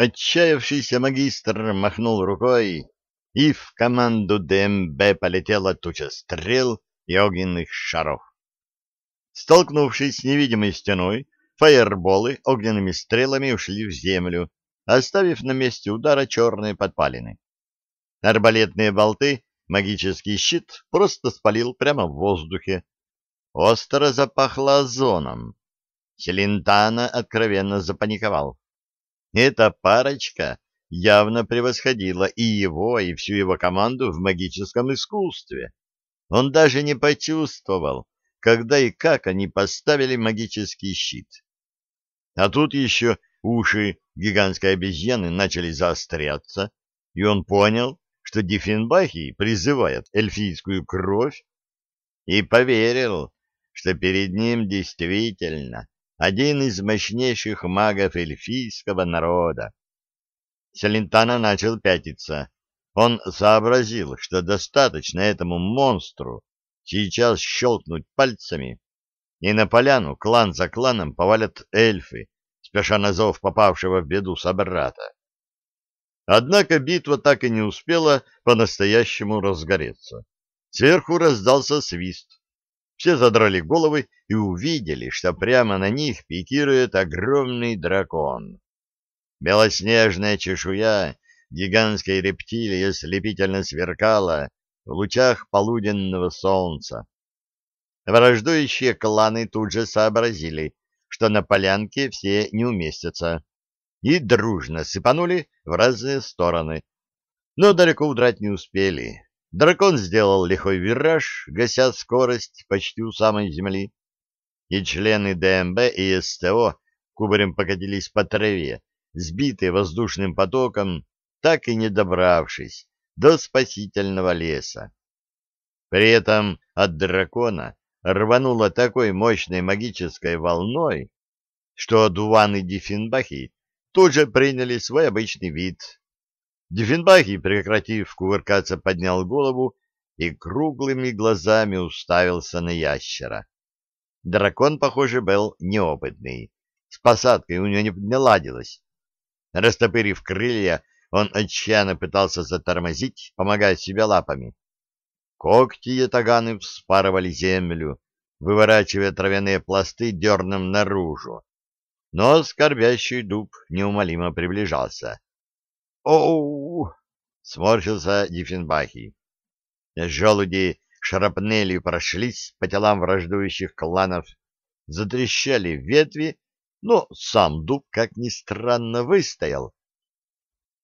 Отчаявшийся магистр махнул рукой, и в команду ДМБ полетела туча стрел и огненных шаров. Столкнувшись с невидимой стеной, фаерболы огненными стрелами ушли в землю, оставив на месте удара черные подпалины. Арбалетные болты магический щит просто спалил прямо в воздухе. Остро запахло озоном. Селентана откровенно запаниковал. Эта парочка явно превосходила и его, и всю его команду в магическом искусстве. Он даже не почувствовал, когда и как они поставили магический щит. А тут еще уши гигантской обезьяны начали заостряться, и он понял, что Диффенбахи призывает эльфийскую кровь, и поверил, что перед ним действительно один из мощнейших магов эльфийского народа. Селентана начал пятиться. Он сообразил, что достаточно этому монстру сейчас щелкнуть пальцами, и на поляну клан за кланом повалят эльфы, спеша на зов попавшего в беду собрата. Однако битва так и не успела по-настоящему разгореться. Сверху раздался свист. Все задрали головы и увидели, что прямо на них пикирует огромный дракон. Белоснежная чешуя гигантской рептилии ослепительно сверкала в лучах полуденного солнца. Враждующие кланы тут же сообразили, что на полянке все не уместятся, и дружно сыпанули в разные стороны. Но далеко удрать не успели. Дракон сделал лихой вираж, гася скорость почти у самой земли, и члены ДМБ и СТО кубарем покатились по траве, сбитые воздушным потоком, так и не добравшись до спасительного леса. При этом от дракона рвануло такой мощной магической волной, что Дуван и Диффенбахи тут же приняли свой обычный вид, Диффенбахи, прекратив кувыркаться, поднял голову и круглыми глазами уставился на ящера. Дракон, похоже, был неопытный. С посадкой у него не, не ладилось. Растопырив крылья, он отчаянно пытался затормозить, помогая себе лапами. Когти и таганы вспарывали землю, выворачивая травяные пласты дерном наружу. Но скорбящий дуб неумолимо приближался. «Оу!» — сморщился Диффенбахи. Желуди шрапнелью прошлись по телам враждующих кланов, затрещали ветви, но сам дуб, как ни странно, выстоял.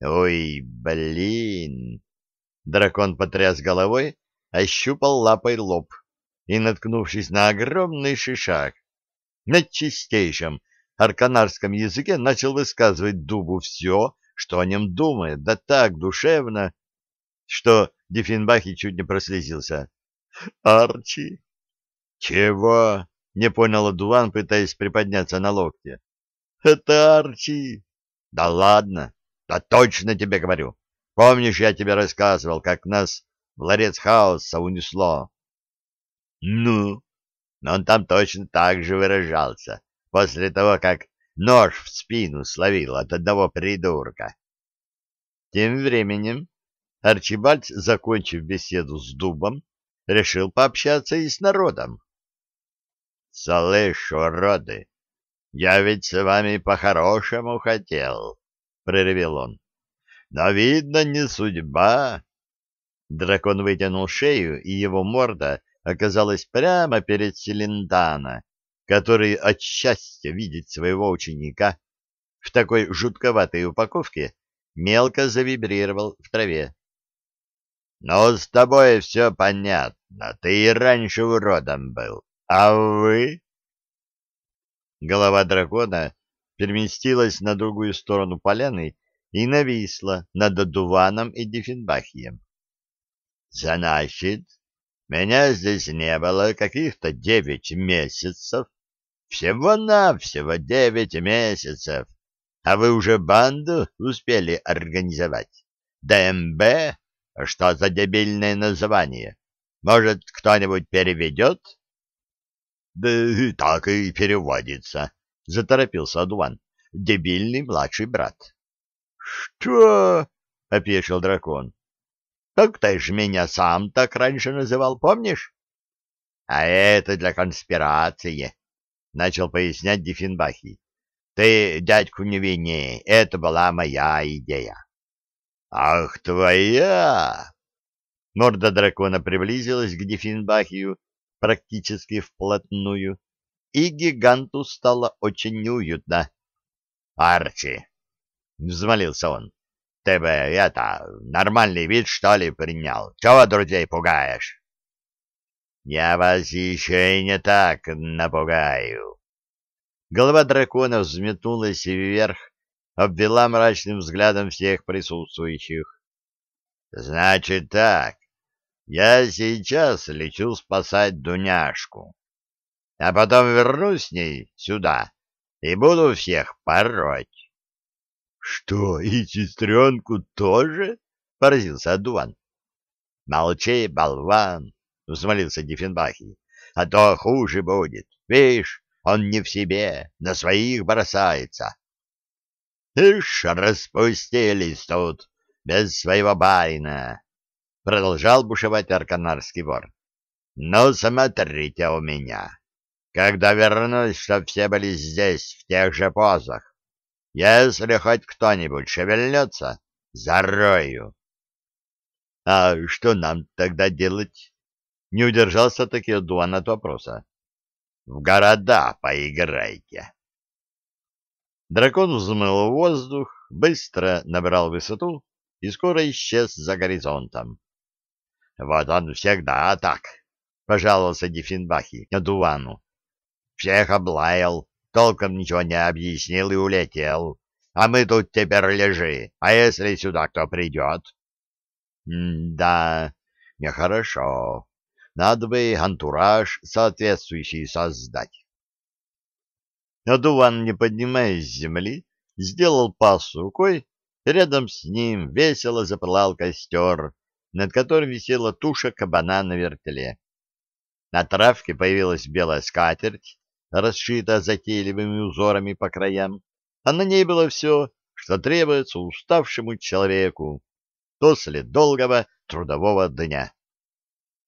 «Ой, блин!» Дракон потряс головой, ощупал лапой лоб и, наткнувшись на огромный шишак, на чистейшем арканарском языке начал высказывать дубу все, что о нем думает, да так душевно, что Диффенбахи чуть не прослезился. «Арчи!» «Чего?» — не понял Адуан, пытаясь приподняться на локте. «Это Арчи!» «Да ладно! Да точно тебе говорю! Помнишь, я тебе рассказывал, как нас в ларец хаоса унесло?» «Ну?» Но он там точно так же выражался, после того, как Нож в спину словил от одного придурка. Тем временем Арчибальд, закончив беседу с дубом, решил пообщаться и с народом. — Слышь, уроды, я ведь с вами по-хорошему хотел, — проревел он. — Но, видно, не судьба. Дракон вытянул шею, и его морда оказалась прямо перед Селентана, который от счастья видеть своего ученика в такой жутковатой упаковке мелко завибрировал в траве. — Ну, с тобой все понятно, ты и раньше уродом был, а вы? Голова дракона переместилась на другую сторону поляны и нависла над Дуваном и Диффенбахием. — Значит, меня здесь не было каких-то девять месяцев, всего-навсего девять месяцев, а вы уже банду успели организовать. ДМБ? Что за дебильное название? Может, кто-нибудь переведет? — Да так и переводится, — заторопился Адуан. — Дебильный младший брат. Что? — опешил дракон. — Так ты ж меня сам так раньше называл, помнишь? — А это для конспирации, — начал пояснять Диффенбахи. — Ты дядьку не вини, это была моя идея. — Ах, твоя! Морда дракона приблизилась к Диффенбахию практически вплотную, и гиганту стало очень неуютно. — Арчи! — взмолился он. — Ты бы это, нормальный вид, что ли, принял? Чего друзей пугаешь? — Я вас еще и не так напугаю. Голова дракона взметнулась вверх, обвела мрачным взглядом всех присутствующих. — Значит так, я сейчас лечу спасать Дуняшку, а потом вернусь с ней сюда и буду всех пороть. — Что, и сестренку тоже? — поразился Адуан. — Молчи, болван! — взмолился Диффенбахи. — А то хуже будет. Видишь, он не в себе, на своих бросается. — Ишь, распустились тут, без своего барина! — продолжал бушевать арканарский вор. — Ну, смотрите у меня. Когда вернусь, чтоб все были здесь, в тех же позах. Если хоть кто-нибудь шевельнется, зарою. — А что нам тогда делать? — не удержался таки Дуан от вопроса. — В города поиграйте. Дракон взмыл в воздух, быстро набрал высоту и скоро исчез за горизонтом. Вот он всегда так, — пожаловался Диффенбахи Адувану. Всех облаял, толком ничего не объяснил и улетел. А мы тут теперь лежи. А если сюда кто придет? — Да, нехорошо. Надо бы антураж соответствующий создать. Адуван, не поднимаясь с земли, сделал пас рукой, рядом с ним весело запылал костер, над которым висела туша кабана на вертеле. На травке появилась белая скатерть, расшитая затейливыми узорами по краям, а на ней было все, что требуется уставшему человеку после долгого трудового дня.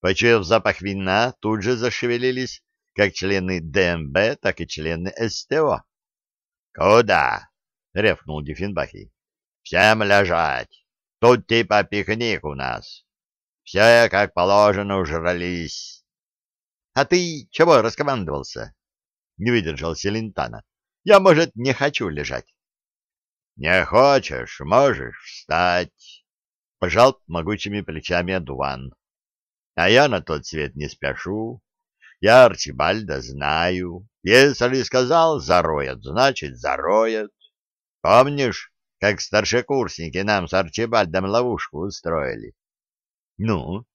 Почуяв запах вина, тут же зашевелились как члены ДМБ, так и члены СТО. — Куда? — рявкнул Диффенбахи. — Всем лежать! Тут типа пикник у нас. Все, как положено, ужрались. — А ты чего раскомандовался? — не выдержал Селентана. — Я, может, не хочу лежать. — Не хочешь, можешь встать, — пожал могучими плечами Адуван. — А я на тот свет не спешу. Я Арчибальда знаю. Если сказал «зароет», значит «зароет». Помнишь, как старшекурсники нам с Арчибальдом ловушку устроили. Ну?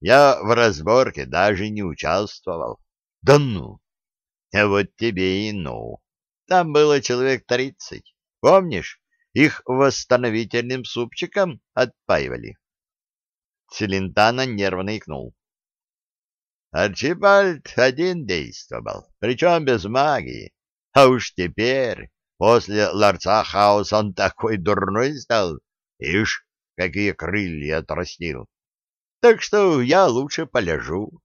Я в разборке даже не участвовал. Да ну! А вот тебе и ну. Там было человек тридцать. Помнишь, их восстановительным супчиком отпаивали? Селентана нервно икнул. Арчибальд один действовал, причем без магии. А уж теперь После ларца хаос он такой дурной стал. Ишь, какие крылья отрастил. Так что я лучше полежу.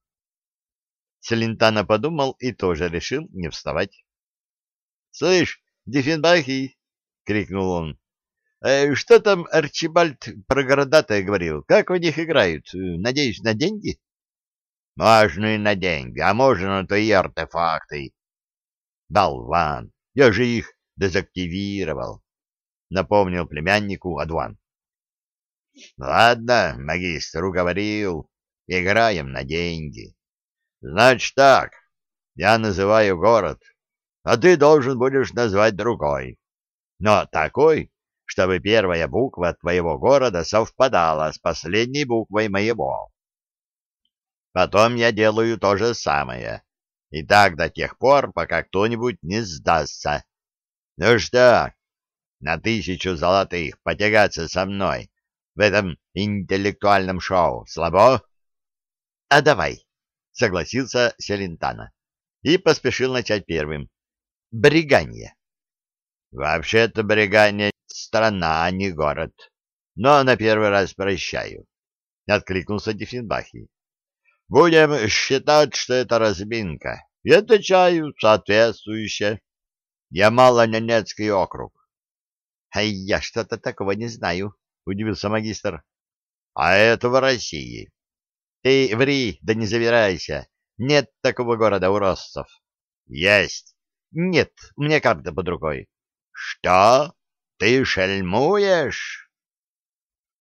Селентана подумал и тоже решил не вставать. — Слышь, Диффенбахи! — крикнул он. «Э, — Что там Арчибальд про города-то говорил? Как в них играют? Надеюсь, на деньги? — Можно и на деньги, а можно то и артефакты. — Болван! Я же их дезактивировал, — напомнил племяннику Адван. — Ладно, магистр уговорил, играем на деньги. Значит так, я называю город, а ты должен будешь назвать другой. Но такой, чтобы первая буква твоего города совпадала с последней буквой моего. Потом я делаю то же самое. И так до тех пор, пока кто-нибудь не сдастся ну что, на тысячу золотых потягаться со мной в этом интеллектуальном шоу слабо? — А давай, — согласился Селентана и поспешил начать первым. — Бриганье. Вообще-то Бригане страна, а не город. Но на первый раз прощаю. Откликнулся Диффенбахи. Будем считать, что это разминка. И отвечаю соответствующе. Ямало-Ненецкий округ. — А я что-то такого не знаю, — удивился магистр. — А это в России. — Ты ври, да не завирайся. Нет такого города у россов. — Есть. — Нет, у меня карта под рукой. — Что? Ты шельмуешь?